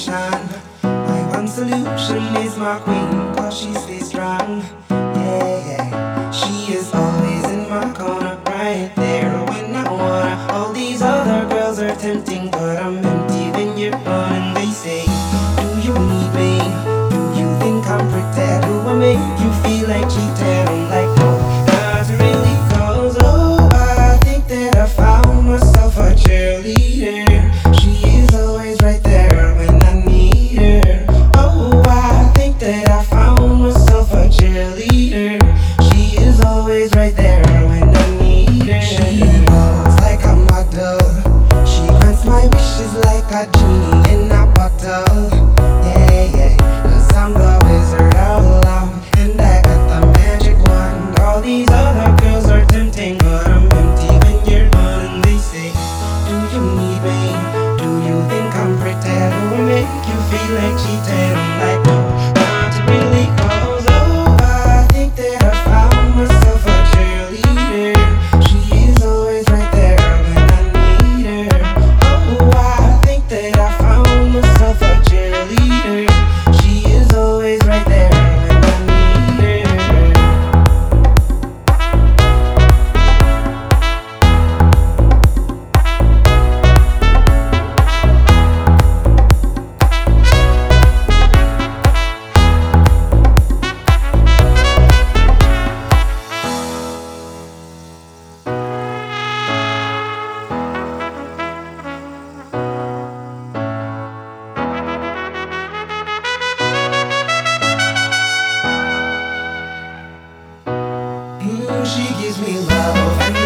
temptation. My one solution is my queen, cause she stays strong. Yeah, yeah. She is always in my corner, right there when I wanna. All these other girls are tempting, but I'm empty when you're gone. And they say, Do you need me? Do you think I'm pretty? Do I make you feel like cheating? Like, these she gives me love.